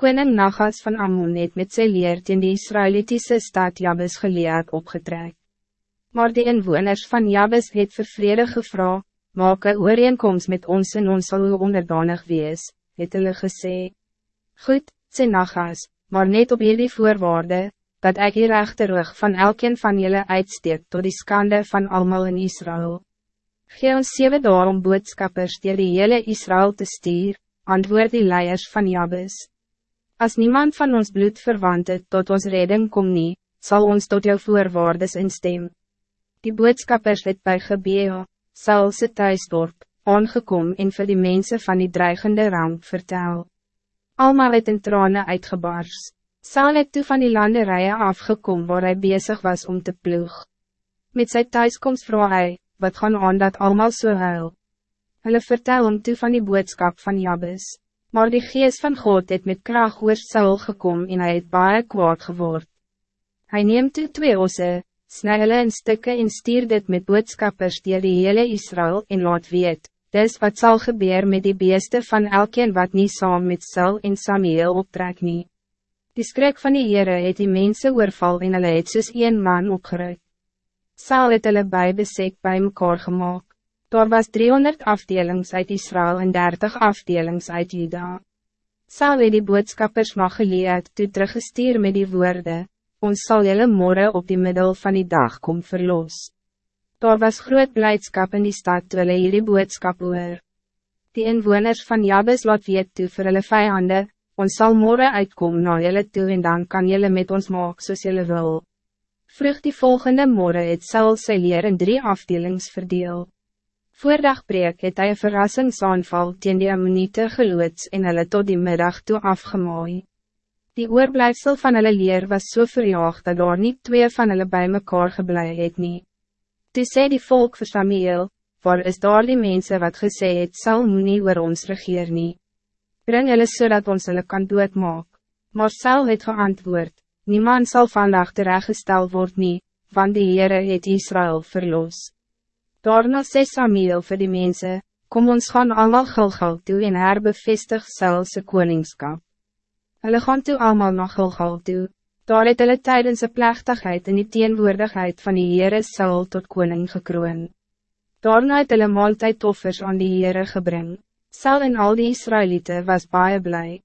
Koning Nagas van Ammon het met sy leer in die Israelitische stad Jabes geleerd opgetrek. Maar die inwoners van Jabes het vir vrede gevra, maak een ooreenkomst met ons en ons sal onderdanig wees, het hulle gesê. Goed, sê Nagas, maar net op jullie voorwaarde, dat ek hier rechterweg van elkeen van jullie uitsteek tot die skande van allemaal in Israël. Gee ons zeven dagen om boodskappers die hele Israël te stuur, antwoord die leiers van Jabes. Als niemand van ons bloed verwant het tot ons redding kom nie, zal ons tot jou voorwaardes instem. Die boodskappers het by Gebea, Saulse thuisdorp, aangekom en vir die mensen van die dreigende rang vertel. Almal het in trane uitgebars. Saul het toe van die landerijen afgekom waar hij bezig was om te ploeg. Met sy thuiskomst vroeg hy, wat gaan aan dat allemaal so huil? Hulle vertel om toe van die boodskap van Jabes. Maar die geest van God het met kracht oor Saul gekom en hij het baie kwaad geword. Hij neemt toe twee osse, snij hulle in stukken en stuur dit met boodskappers die die hele Israël en laat weet, dis wat zal gebeuren met die beeste van elkeen wat niet saam met Saul en Samuel optrek nie. Die skrik van die Heere het die mense oorval en hulle het soos een man opgeruid. Saul het hulle bij besek bij mekaar gemaakt. Daar was 300 afdelings uit Israël en 30 afdelings uit Juda. Sal het die boodskappers mag geleerd toe teruggestuur met die woorden, ons sal jylle morgen op die middel van die dag kom verlos. Daar was groot blijdschap in die stad toe hulle hierdie boodskap oor. Die inwoners van Jabes laat weet toe vir hulle vijande, ons sal morgen uitkom na jylle toe en dan kan jylle met ons maak soos jylle wil. Vroeg die volgende morgen het Saul sy leer in drie afdelings verdeel. Voordag breek het hy een verrassingsaanval teen die ammonite geloods en hulle tot die middag toe afgemaai. Die oorblijfsel van hulle leer was so verjaagd dat daar niet twee van hulle bij mekaar geblei het nie. Toe sê die volk vir Samuel, waar is daar die mense wat gesê het sal nie oor ons regeer nie. Bring hulle so dat ons hulle kan doodmaak. Maar Sal het geantwoord, niemand zal vandaag terechtgesteld word nie, want die Heere het Israël verlost. Daarna sê Samuel vir die mensen, kom ons gaan allemaal Gilgal toe en herbevestig Saulse koningskap. Hulle gaan toe allemaal na Gilgal toe, daar het hulle tydens een plechtigheid in die teenwoordigheid van die Heere Saul tot koning gekroon. Daarna het hulle maaltijd toffers aan die Heere gebring, Saul en al die Israëlieten was baie blij.